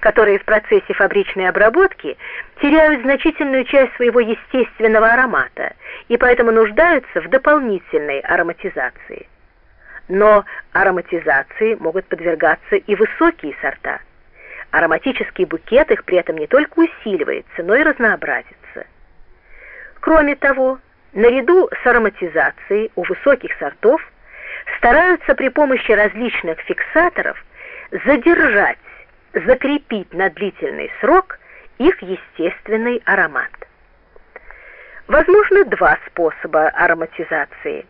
которые в процессе фабричной обработки теряют значительную часть своего естественного аромата и поэтому нуждаются в дополнительной ароматизации. Но ароматизации могут подвергаться и высокие сорта. Ароматический букет их при этом не только усиливается, но и разнообразится. Кроме того, наряду с ароматизацией у высоких сортов стараются при помощи различных фиксаторов задержать, закрепить на длительный срок их естественный аромат. Возможны два способа ароматизации.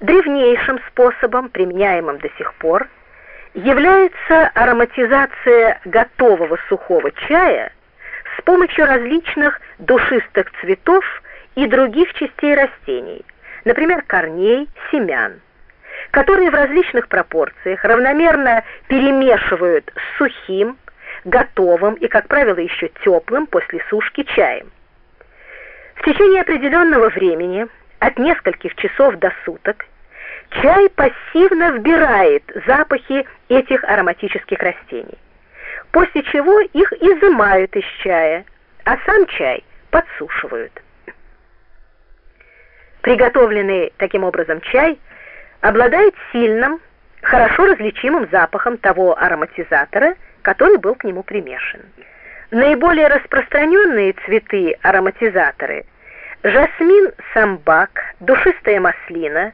Древнейшим способом, применяемым до сих пор, является ароматизация готового сухого чая с помощью различных душистых цветов и других частей растений, например, корней, семян которые в различных пропорциях равномерно перемешивают с сухим, готовым и, как правило, еще теплым после сушки чаем. В течение определенного времени, от нескольких часов до суток, чай пассивно вбирает запахи этих ароматических растений, после чего их изымают из чая, а сам чай подсушивают. Приготовленный таким образом чай – обладает сильным, хорошо различимым запахом того ароматизатора, который был к нему примешан. Наиболее распространенные цветы ароматизаторы – жасмин самбак, душистая маслина,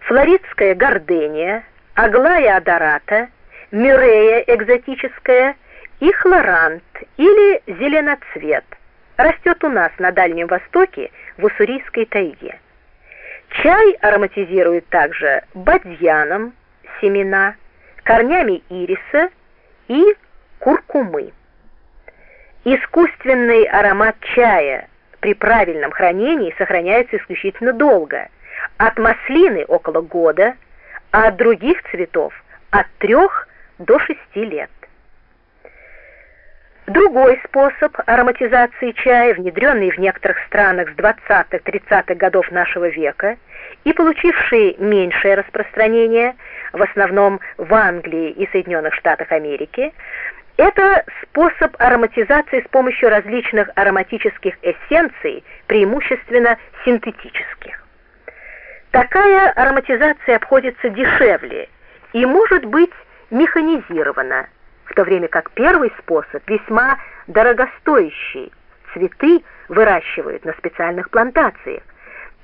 флоридская гордения, аглая адората, мюрея экзотическая и хлорант или зеленоцвет. Растет у нас на Дальнем Востоке в Уссурийской тайге. Чай ароматизируют также бадьяном, семена, корнями ириса и куркумы. Искусственный аромат чая при правильном хранении сохраняется исключительно долго, от маслины около года, а от других цветов от трех до шести лет. Другой способ ароматизации чая, внедренный в некоторых странах с 20-30-х годов нашего века и получивший меньшее распространение, в основном в Англии и Соединенных Штатах Америки, это способ ароматизации с помощью различных ароматических эссенций, преимущественно синтетических. Такая ароматизация обходится дешевле и может быть механизирована, в то время как первый способ весьма дорогостоящий. Цветы выращивают на специальных плантациях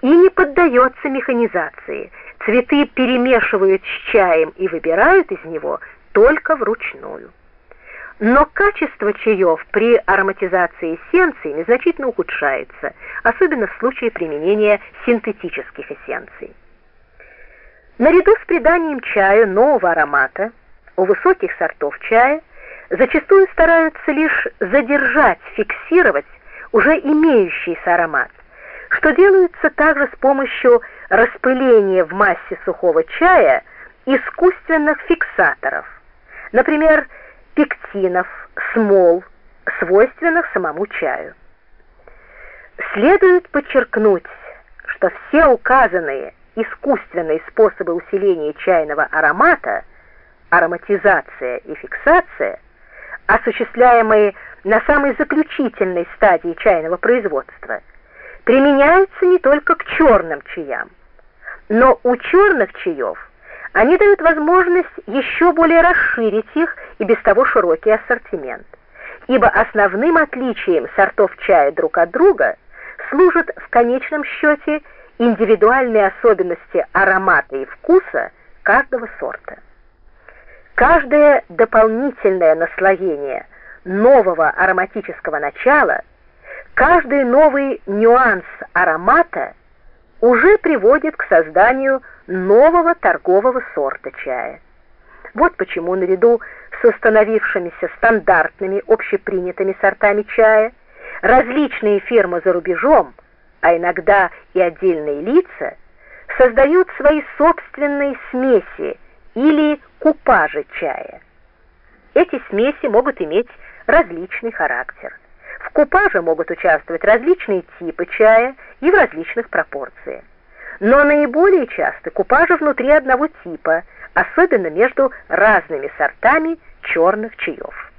и не поддается механизации. Цветы перемешивают с чаем и выбирают из него только вручную. Но качество чаев при ароматизации эссенций незначительно ухудшается, особенно в случае применения синтетических эссенций. Наряду с приданием чаю нового аромата у высоких сортов чая зачастую стараются лишь задержать, фиксировать уже имеющийся аромат, что делается также с помощью распыления в массе сухого чая искусственных фиксаторов, например, пектинов, смол, свойственных самому чаю. Следует подчеркнуть, что все указанные искусственные способы усиления чайного аромата – ароматизация и фиксация, осуществляемые на самой заключительной стадии чайного производства, применяются не только к черным чаям, но у черных чаев они дают возможность еще более расширить их и без того широкий ассортимент, ибо основным отличием сортов чая друг от друга служат в конечном счете индивидуальные особенности аромата и вкуса каждого сорта. Каждое дополнительное наслоение нового ароматического начала, каждый новый нюанс аромата уже приводит к созданию нового торгового сорта чая. Вот почему наряду с установившимися стандартными общепринятыми сортами чая различные фирмы за рубежом, а иногда и отдельные лица, создают свои собственные смеси или купажи чая. Эти смеси могут иметь различный характер. В купаже могут участвовать различные типы чая и в различных пропорциях. Но наиболее часто купажи внутри одного типа, особенно между разными сортами черных чаев.